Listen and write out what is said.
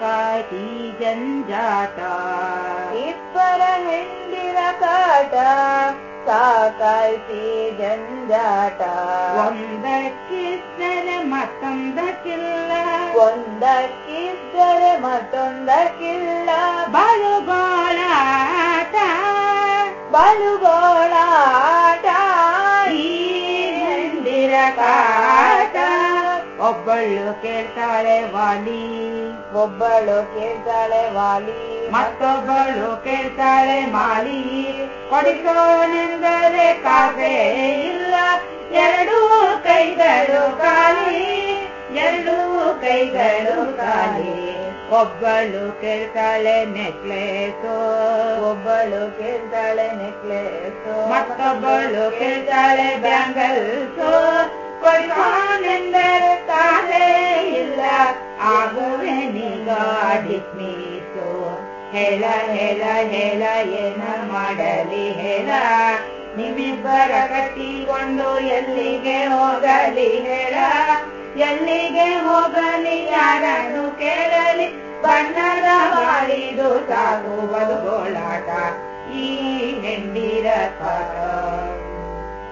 ಕತಿ ಜಂಜಾಟ ಇಬ್ಬರ ಹೆಂಡಿರ ಕಾಟ ಸಾಕಾಯ್ತಿ ಜಂಜಾಟ ಒಂದಕ್ಕಿದ್ದರೆ ಮತ್ತೊಂದಕ್ಕಿಲ್ಲ ಒಂದಕ್ಕಿದ್ದರೆ ಮತ್ತೊಂದಕ್ಕಿಲ್ಲ ಬಾಳುಗೋಳಾಟ ಬಲುಗೋಳಾಟ ಈ ಹೆಂಡಿರ ಕಾಟ ಒಬ್ಬಳು ಕೇಳ್ತಾಳೆ ವಾಲಿ ಒಬ್ಬಳು ಕೇಳ್ತಾಳೆ ವಾಲಿ. ಮತ್ತೊಬ್ಬಳು ಕೇಳ್ತಾಳೆ ಮಾಲಿ. ಕೊಡಿಸೋನೆಂದರೆ ಕಾಸೆ ಇಲ್ಲ. ಎರಡೂ ಕೈಗಳು ಖಾಲಿ. ಎರಡೂ ಕೈಗಳು ಖಾಲಿ. ಒಬ್ಬಳು ಕೇಳ್ತಾಳೆ ನೆಕ್ಲೇಸು. ಒಬ್ಬಳು ಕೇಳ್ತಾಳೆ ನೆಕ್ಲೇಸು. ಮತ್ತೊಬ್ಬಳು ಕೇಳ್ತಾಳೆ ಬ್ಯಾಂಗಲ್ಸು. ಕೊಡಿಸೋನೆಂದರೆ ಕಾಸೆ ಇಲ್ಲ. ಆಗುವೆ ನಿಗಾಡಿಸ್ಮೀಸು ಹೇಳ ಹೇಳ ಹೇಳ, ಏನ ಮಾಡಲಿ ಹೇಳ. ನಿಮ್ಮಿಬ್ಬರ ಕಟ್ಟಿಕೊಂಡು ಎಲ್ಲಿಗೆ ಹೋಗಲಿ ಹೇಳ. ಎಲ್ಲಿಗೆ ಹೋಗಲಿ ಯಾರನ್ನು ಕೇಳಲಿ. ಬಣ್ಣದ ಮಾಡಿದು ಸಾಗುವುದು ಗೋಳಾಟ. ಈ ಹೆಂಡಿರ ಕಾಟ